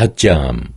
Hajjam.